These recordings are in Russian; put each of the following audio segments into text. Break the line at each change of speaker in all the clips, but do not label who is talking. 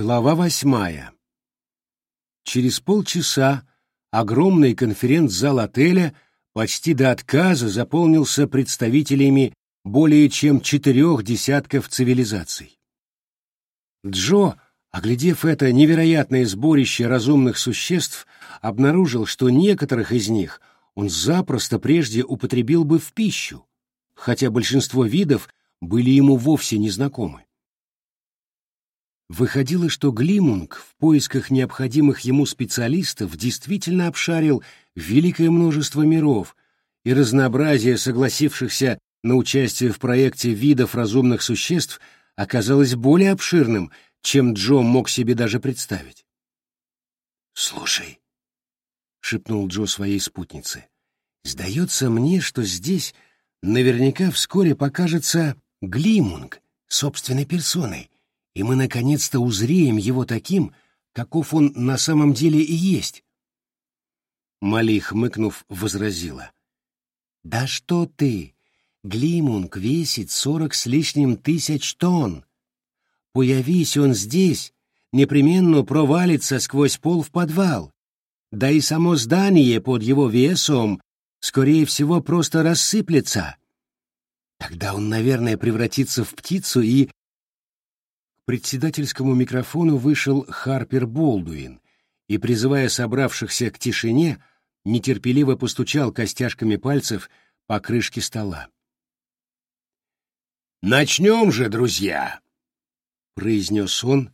Глава восьмая. Через полчаса огромный конференц-зал отеля почти до отказа заполнился представителями более чем четырех десятков цивилизаций. Джо, оглядев это невероятное сборище разумных существ, обнаружил, что некоторых из них он запросто прежде употребил бы в пищу, хотя большинство видов были ему вовсе незнакомы. Выходило, что Глимунг в поисках необходимых ему специалистов действительно обшарил великое множество миров, и разнообразие согласившихся на участие в проекте видов разумных существ оказалось более обширным, чем Джо мог себе даже представить. «Слушай», — шепнул Джо своей спутнице, — «сдается мне, что здесь наверняка вскоре покажется Глимунг собственной персоной» и мы наконец-то узреем его таким, каков он на самом деле и есть. Мали, хмыкнув, возразила. «Да что ты! Глимунг весит сорок с лишним тысяч тонн. Появись он здесь, непременно провалится сквозь пол в подвал. Да и само здание под его весом, скорее всего, просто рассыплется. Тогда он, наверное, превратится в птицу и председательскому микрофону вышел Харпер Болдуин и, призывая собравшихся к тишине, нетерпеливо постучал костяшками пальцев по крышке стола.
«Начнем же, друзья!»
— произнес он,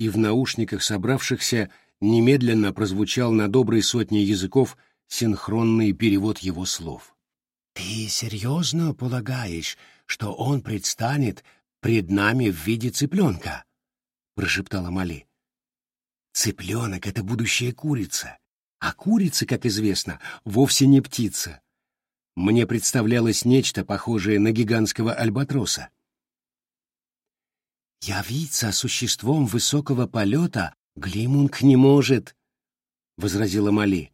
и в наушниках собравшихся немедленно прозвучал на доброй сотне языков синхронный перевод его слов. «Ты серьезно полагаешь, что он предстанет пред нами в виде цыпленка», — прошептала Мали. «Цыпленок — это будущая курица, а курица, как известно, вовсе не птица. Мне представлялось нечто похожее на гигантского альбатроса. «Явиться существом высокого полета Глимунг не может», — возразила Мали.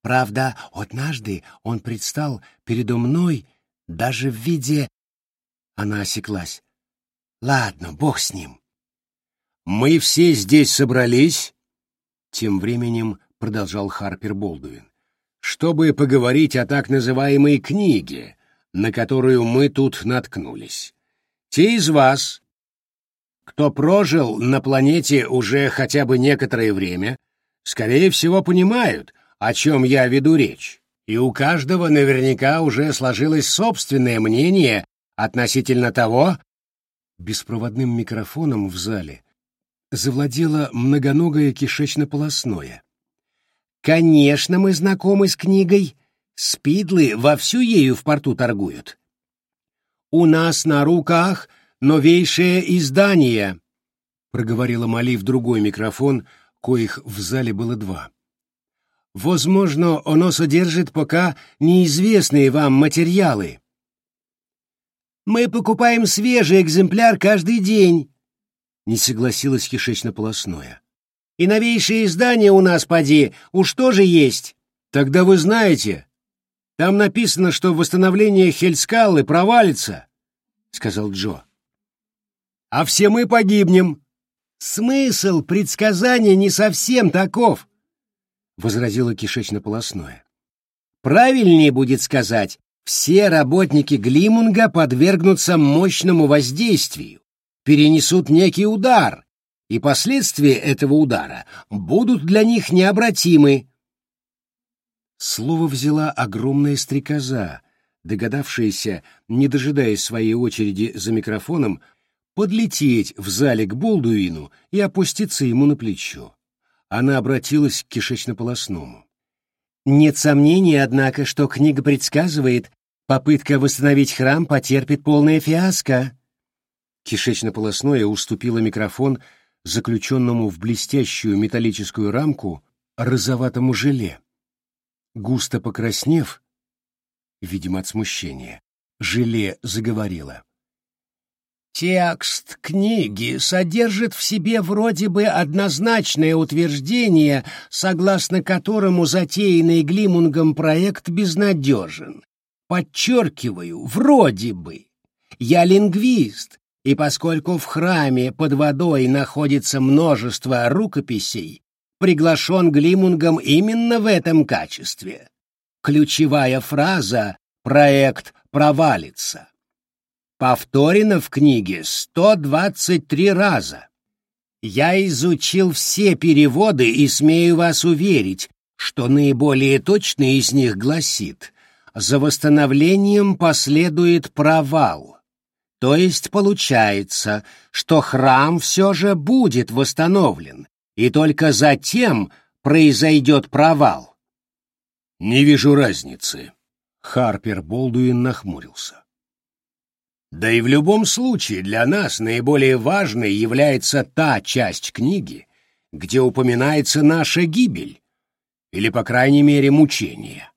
«Правда, однажды он предстал передо мной даже в виде она осеклась. Ладно, бог с ним. Мы все здесь собрались, тем временем продолжал Харпер Болдуин, чтобы поговорить о так называемой книге, на которую мы тут наткнулись. Те из вас, кто прожил на планете уже хотя бы некоторое время, скорее всего понимают, о чем я веду речь, и у каждого наверняка уже сложилось собственное мнение Относительно того, беспроводным микрофоном в зале завладело многоногое кишечно-полосное. Конечно, мы знакомы с книгой. Спидлы вовсю ею в порту торгуют. У нас на руках новейшее издание, проговорила Мали в другой микрофон, коих в зале было два. Возможно, оно содержит пока неизвестные вам материалы. Мы покупаем свежий экземпляр каждый день, не согласилась кишечно-полосное. И новейшее издание у нас, поди, уж тоже есть. Тогда вы знаете, там написано, что восстановление Хельскаллы провалится, сказал Джо. А все мы погибнем. Смысл предсказания не совсем таков, возразила кишечно-полосное. Правильнее будет сказать, все работники Глимунга подвергнутся мощному воздействию, перенесут некий удар, и последствия этого удара будут для них необратимы. Слово взяла огромная стрекоза, догадавшаяся, не дожидаясь своей очереди за микрофоном, подлететь в зале к Болдуину и опуститься ему на плечо. Она обратилась к кишечно-полосному. Нет сомнений, однако, что книга предсказывает, попытка восстановить храм потерпит полное фиаско. Кишечно-полосное уступило микрофон заключенному в блестящую металлическую рамку розоватому желе. Густо покраснев, видимо, от смущения, желе заговорило. Текст книги содержит в себе вроде бы однозначное утверждение, согласно которому затеянный Глимунгом проект безнадежен. Подчеркиваю, вроде бы. Я лингвист, И поскольку в храме под водой находится множество рукописей, приглашен Глимунгом именно в этом качестве. Ключевая фраза «проект провалится». Повторено в книге 123 раза. Я изучил все переводы и смею вас уверить, что наиболее точный из них гласит «За восстановлением последует провал». То есть получается, что храм все же будет восстановлен, и только затем произойдет провал.
Не вижу разницы. Харпер Болдуин нахмурился. Да и в любом случае для нас наиболее важной является та часть книги, где упоминается наша гибель, или, по крайней мере, мучение.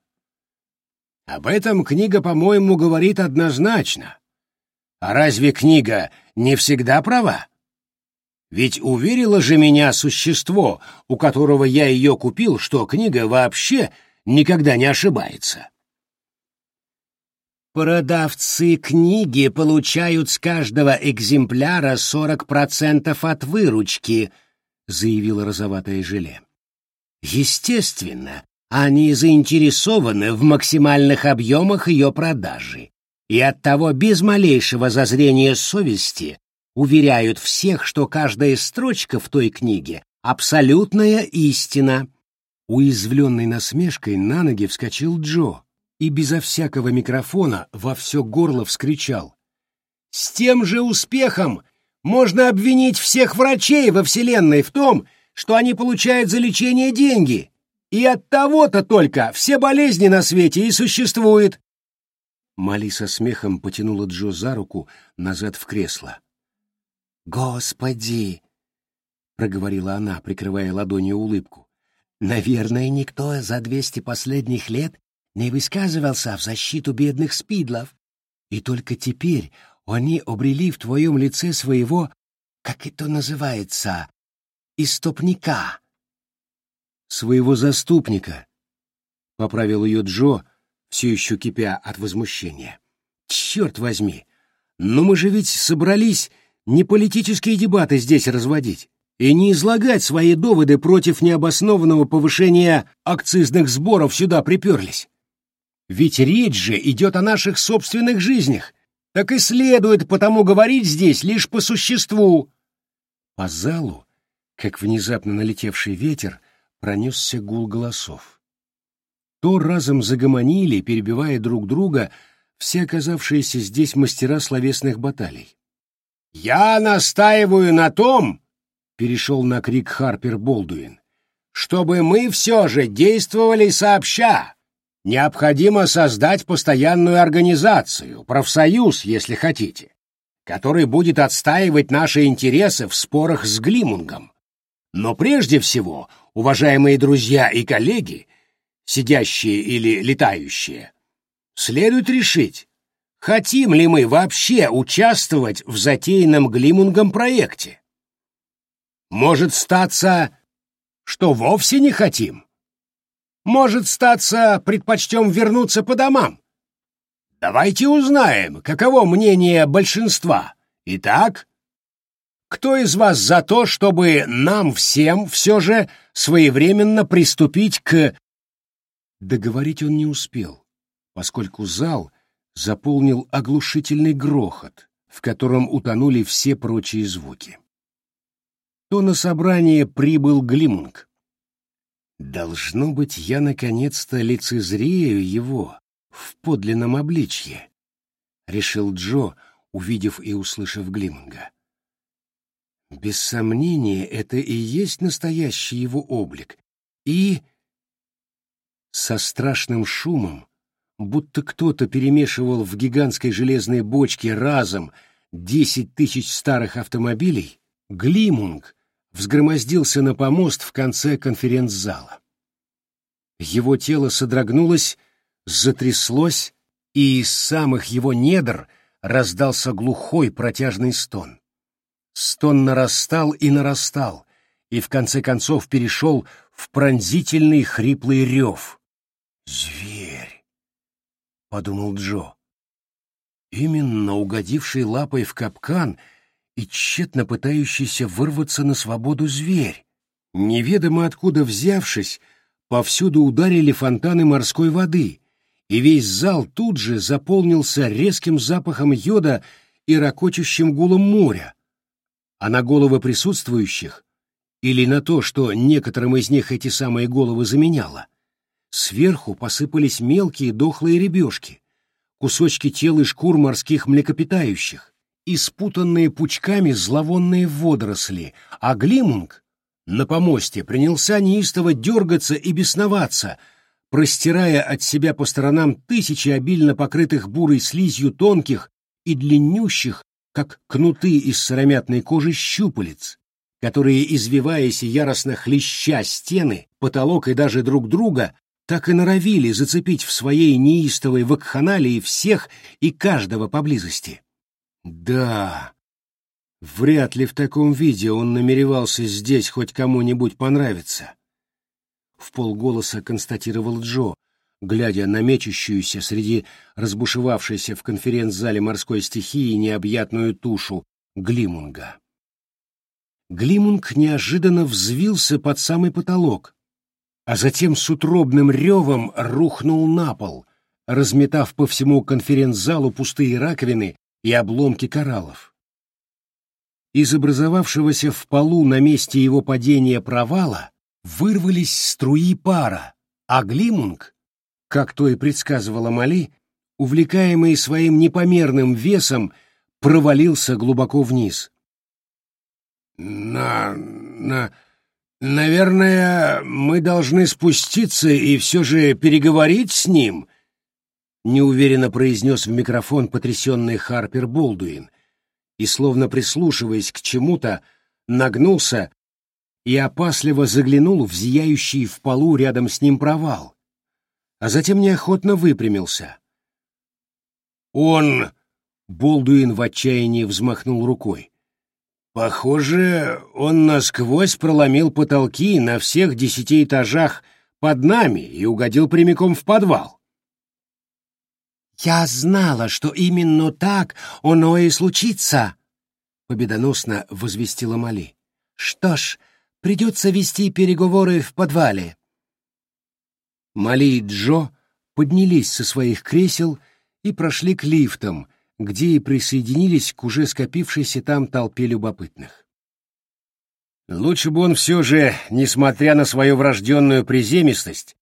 Об этом книга, по-моему, говорит однозначно. А разве книга не всегда права? Ведь уверило же меня существо, у которого я ее купил, что книга вообще никогда не ошибается.
Продавцы книги получают с каждого экземпляра 40% от выручки, заявила розоватое желе. Естественно, они заинтересованы в максимальных объемах ее продажи и оттого без малейшего зазрения совести уверяют всех, что каждая строчка в той книге — абсолютная истина. Уязвленный насмешкой на ноги вскочил Джо и безо всякого микрофона во все горло вскричал. «С тем же успехом можно обвинить всех врачей во Вселенной в том, что они получают за лечение деньги, и от того-то только все болезни на свете и существуют. Мали со смехом потянула Джо за руку назад в кресло. «Господи!» — проговорила она, прикрывая ладонью улыбку. «Наверное, никто за двести последних лет не высказывался в защиту бедных спидлов. И только теперь они обрели в твоем лице своего, как это называется, истопника». «Своего заступника», — поправил ее Джо, — все еще кипя от возмущения. «Черт возьми! Но мы же ведь собрались не политические дебаты здесь разводить и не излагать свои доводы против необоснованного повышения акцизных сборов сюда приперлись. Ведь речь же идет о наших собственных жизнях, так и следует потому говорить здесь лишь по существу». По залу, как внезапно налетевший ветер, пронесся гул голосов то разом загомонили, перебивая друг друга, все оказавшиеся здесь мастера словесных баталий.
«Я настаиваю на том», — перешел на крик Харпер Болдуин, «чтобы мы все же действовали сообща. Необходимо создать постоянную организацию, профсоюз, если хотите, который будет отстаивать наши интересы в спорах с Глимунгом. Но прежде всего, уважаемые друзья и коллеги, сидящие или летающие, следует решить, хотим ли мы вообще участвовать в затеянном Глимунгом проекте. Может статься, что вовсе не хотим. Может статься, предпочтем вернуться по домам. Давайте узнаем, каково мнение большинства. Итак, кто из вас за то, чтобы нам всем все же своевременно приступить к
Договорить он не успел, поскольку зал заполнил оглушительный грохот, в котором утонули все прочие звуки. То на собрание прибыл Глимунг. Должно быть, я наконец-то лицезрею его в подлинном обличье, — решил Джо, увидев и услышав Глимунга. Без сомнения, это и есть настоящий его облик. И со страшным шумом, будто кто-то перемешивал в гигантской железной бочке разом десять тысяч старых автомобилей, Глимунг взгромоздился на помост в конце конференц-зала. Его тело содрогнулось, затряслось, и из самых его недр раздался глухой протяжный стон. Стон нарастал и нарастал, и в конце концов перешел в пронзительный хриплый рев. «Зверь!» — подумал Джо. Именно угодивший лапой в капкан и тщетно пытающийся вырваться на свободу зверь. Неведомо откуда взявшись, повсюду ударили фонтаны морской воды, и весь зал тут же заполнился резким запахом йода и ракочущим гулом моря, а на головы присутствующих, или на то, что некоторым из них эти самые головы заменяло, сверху посыпались мелкие дохлые ребешки, кусочки тел и шкур морских млекопитающих, и спутанные пучками зловонные водоросли, а Глимунг на помосте принялся неистово дергаться и бесноваться, простирая от себя по сторонам тысячи обильно покрытых бурой слизью тонких и длиннющих, как кнуты из сыромятной кожи щупалец, которые, извиваясь и яростно хлеща стены, потолок и даже друг друга, так и норовили зацепить в своей неистовой вакханалии всех и каждого поблизости. Да, вряд ли в таком виде он намеревался здесь хоть кому-нибудь понравиться. В полголоса констатировал Джо, глядя на мечущуюся среди разбушевавшейся в конференц-зале морской стихии необъятную тушу Глимунга. Глимунг неожиданно взвился под самый потолок, а затем с утробным ревом рухнул на пол, разметав по всему конференц-залу пустые раковины и обломки кораллов. Из образовавшегося в полу на месте его падения провала вырвались струи пара, а Глимунг, как то и предсказывала Мали, увлекаемый своим непомерным весом, провалился глубоко вниз. «На... на... «Наверное, мы должны спуститься и все же переговорить с ним», — неуверенно произнес в микрофон потрясенный Харпер Болдуин, и, словно прислушиваясь к чему-то, нагнулся и опасливо заглянул в зияющий в полу рядом с ним провал, а затем неохотно выпрямился. «Он...» — Болдуин в отчаянии взмахнул рукой. Похоже, он насквозь проломил потолки на всех десяти этажах под нами и угодил прямиком в подвал.
«Я знала, что именно так оно и случится», — победоносно возвестила Мали. «Что ж, придется вести переговоры в подвале».
Мали и Джо поднялись со своих кресел и прошли к лифтам, где и присоединились к уже скопившейся там толпе любопытных. Лучше бы он все же, несмотря на свою врожденную приземистость,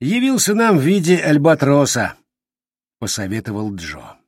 явился нам в виде альбатроса, — посоветовал Джо.